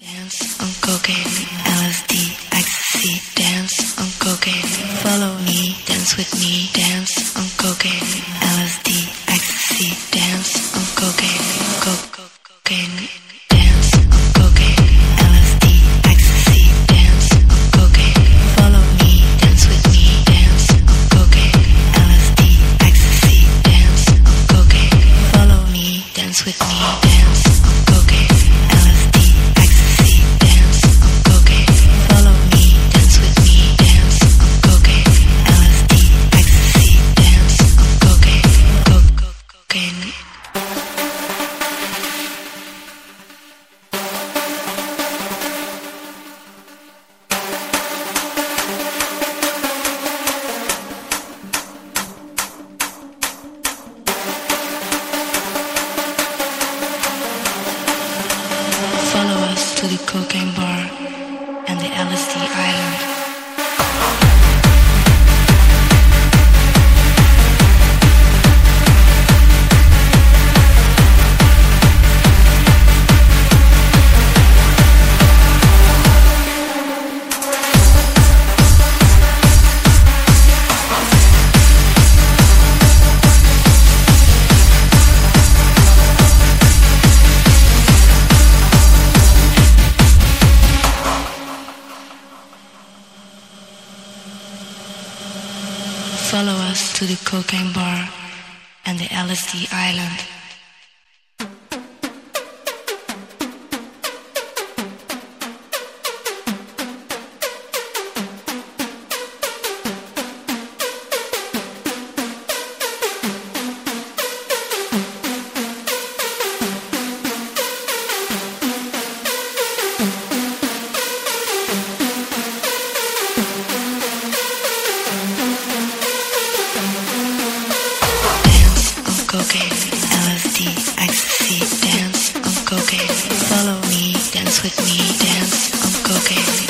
Dance on cocaine, LSD, ecstasy. Dance on cocaine, follow me, dance with me. Dance on cocaine, LSD, ecstasy. Dance to the cocaine bar and the LSD Follow us to the cocaine bar and the LSD island. Cocaine, LSD, ecstasy. Dance cocaine, follow me, dance with me. Dance LSD,